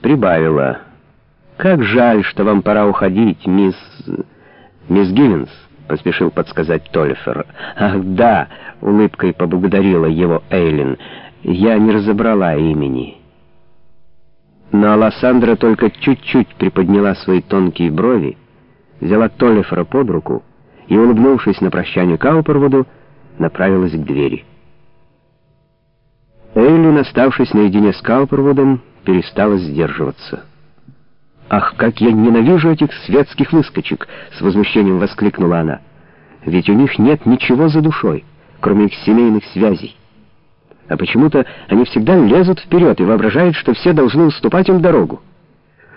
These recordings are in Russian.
прибавила. «Как жаль, что вам пора уходить, мисс... мисс Гивенс», — поспешил подсказать Толлифер. «Ах, да!» — улыбкой поблагодарила его Эйлин. «Я не разобрала имени». Но Алассандра только чуть-чуть приподняла свои тонкие брови, взяла Толлифера под руку и, улыбнувшись на прощание Каупервуду, направилась к двери. Эйлин, оставшись наедине с Каупервудом, перестала сдерживаться. «Ах, как я ненавижу этих светских выскочек!» — с возмущением воскликнула она. «Ведь у них нет ничего за душой, кроме их семейных связей. А почему-то они всегда лезут вперед и воображают, что все должны уступать им дорогу».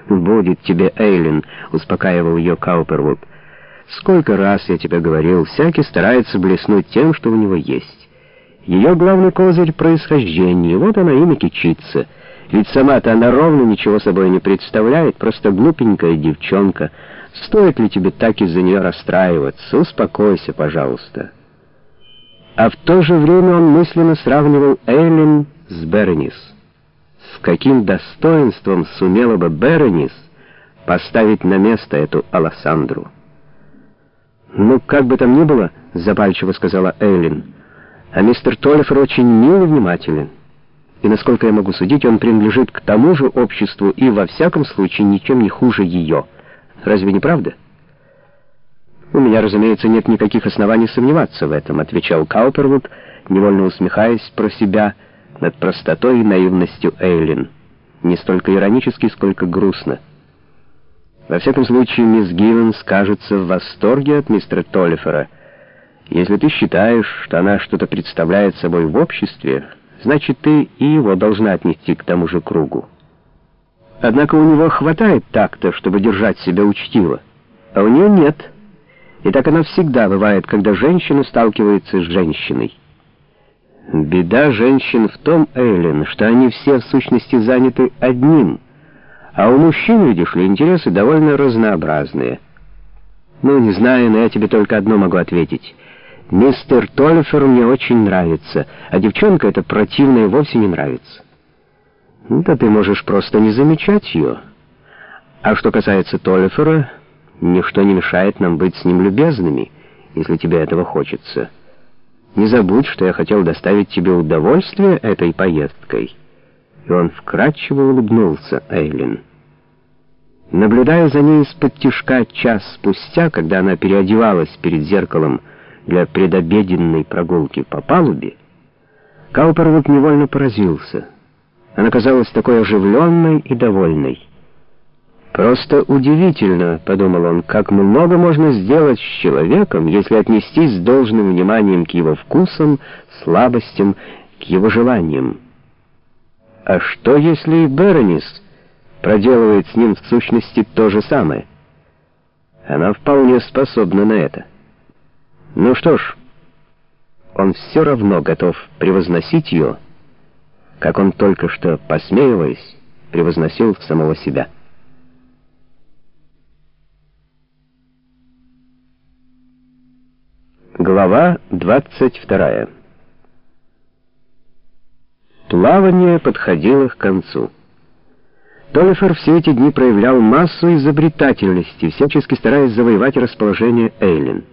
«Будет тебе, Эйлин», — успокаивал ее Каупервуд. «Сколько раз я тебе говорил, всякий старается блеснуть тем, что у него есть. Ее главный козырь — происхождение, вот она ими кичится». Ведь сама-то она ровно ничего собой не представляет, просто глупенькая девчонка. Стоит ли тебе так из-за нее расстраиваться? Успокойся, пожалуйста. А в то же время он мысленно сравнивал Эйлин с Беренис. С каким достоинством сумела бы Беренис поставить на место эту Алассандру? «Ну, как бы там ни было», — запальчиво сказала Эйлин, — «а мистер Толлифер очень мил и внимателен» и, насколько я могу судить, он принадлежит к тому же обществу и, во всяком случае, ничем не хуже ее. Разве не правда? «У меня, разумеется, нет никаких оснований сомневаться в этом», — отвечал Каупервуд, невольно усмехаясь про себя над простотой и наивностью Эйлин. Не столько иронически, сколько грустно. Во всяком случае, мисс Гивен скажется в восторге от мистера Толлифера. Если ты считаешь, что она что-то представляет собой в обществе, значит, ты и его должна отнести к тому же кругу. Однако у него хватает такта, чтобы держать себя учтиво, а у нее нет. И так она всегда бывает, когда женщина сталкивается с женщиной. Беда женщин в том, Эйлин, что они все в сущности заняты одним, а у мужчин, видишь ли, интересы довольно разнообразные. Ну, не знаю, но я тебе только одно могу ответить — Мистер Толлифер мне очень нравится, а девчонка эта противная вовсе не нравится. Да ты можешь просто не замечать ее. А что касается Толлифера, ничто не мешает нам быть с ним любезными, если тебе этого хочется. Не забудь, что я хотел доставить тебе удовольствие этой поездкой. И он вкрадчиво улыбнулся Эйлин. Наблюдая за ней из-под тишка час спустя, когда она переодевалась перед зеркалом, для предобеденной прогулки по палубе, Каупервуд невольно поразился. Она казалась такой оживленной и довольной. «Просто удивительно», — подумал он, — «как много можно сделать с человеком, если отнестись с должным вниманием к его вкусам, слабостям, к его желаниям». А что, если и Беронис проделывает с ним в сущности то же самое? Она вполне способна на это. Ну что ж, он все равно готов превозносить ее, как он только что, посмеиваясь, превозносил самого себя. Глава 22 Плавание подходило к концу. Толлифер все эти дни проявлял массу изобретательности, всячески стараясь завоевать расположение Эйлин.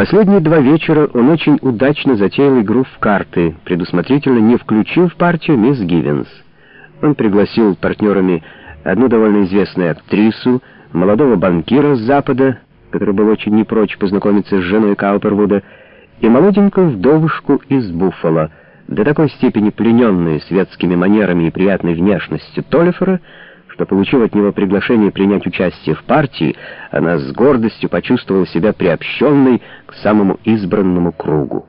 Последние два вечера он очень удачно затеял игру в карты, предусмотрительно не включив в партию мисс Гивенс. Он пригласил партнерами одну довольно известную актрису, молодого банкира с Запада, который был очень не прочь познакомиться с женой Каупервуда, и молоденькую вдовушку из Буффало, до такой степени плененную светскими манерами и приятной внешностью Толлифера, что, получив от него приглашение принять участие в партии, она с гордостью почувствовала себя приобщенной к самому избранному кругу.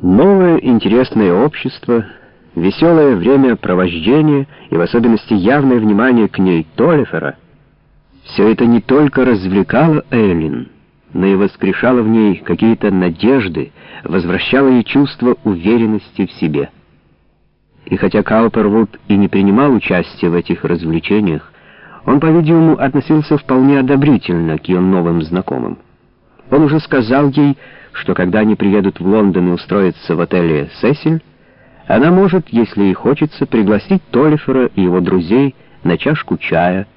Новое интересное общество, веселое время провождения и в особенности явное внимание к ней Толлифера — все это не только развлекало Эллин, но и воскрешало в ней какие-то надежды, возвращало ей чувство уверенности в себе — и хотя Каупервуд и не принимал участия в этих развлечениях, он, по-видимому, относился вполне одобрительно к ее новым знакомым. Он уже сказал ей, что когда они приедут в Лондон и устроятся в отеле «Сесиль», Она может, если ей хочется, пригласить Толлифера и его друзей на чашку чая,